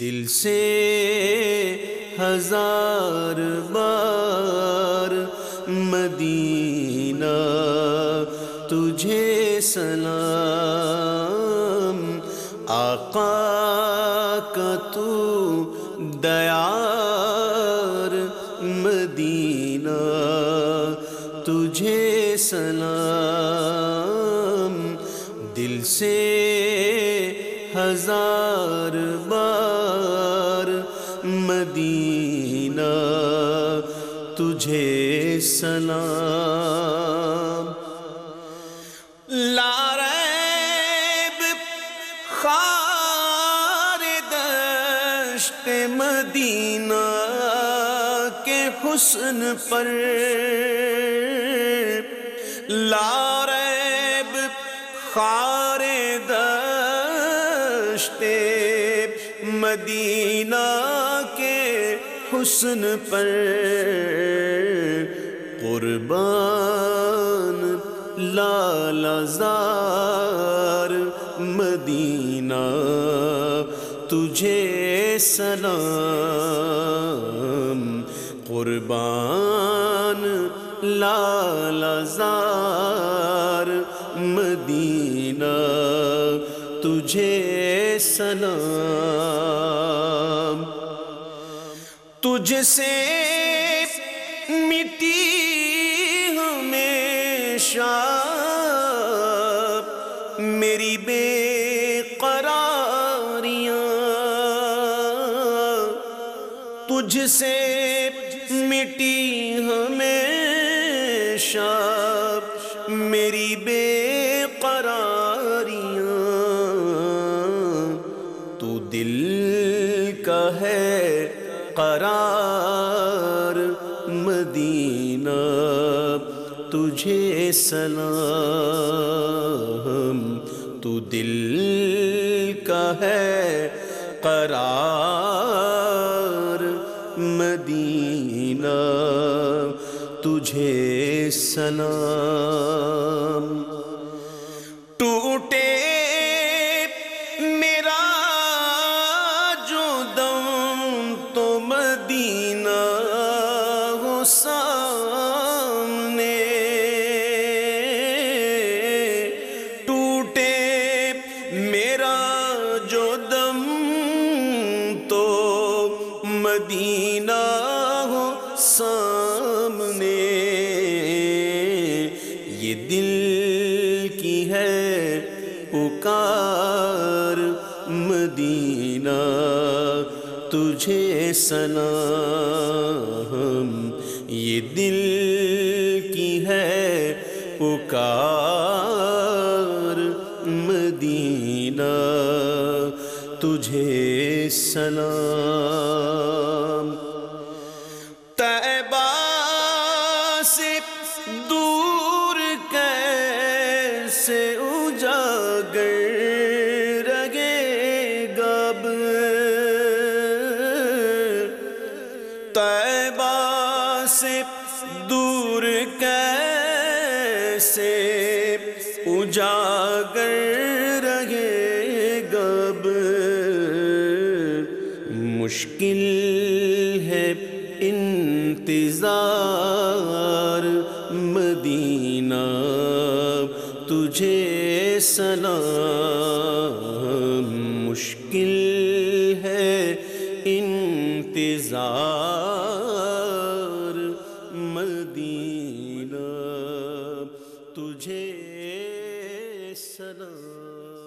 دل سے ہزار بار مدینہ تجھے سلام، آقا کا تو دیار، مدینہ تجھے سلام۔ دل سے ہزار بار مدینہ تجھے سلام۔ لاریب خار دشت مدینہ کے حسن پر۔ لاریب خار دشت مدینہ کے حسن پر قربان لال زار مدینہ تجھے سلام قربان لال زار مدینہ تجھے سلام۔ تجھ سے مٹی ہمیشہ۔ میری بے قراریاں۔ تجھ سے مٹی دل کا ہے قرار مدینہ، تجھے سلام، تو دل کا ہے قرار مدینہ، تجھے سلام۔ ٹوٹے مدینہ ہو سامنے۔ یہ دل کی ہے پکار مدینہ، تجھے سلام یہ دل کی ہے پکار مدینہ، تجھے سلام کیسے اجاگر رگے گب طیبہ سے دور کیسے اجاگر رگے گب مشکل ہے انتظار مدینہ۔ تجھے سلام مشکل ہے انتظار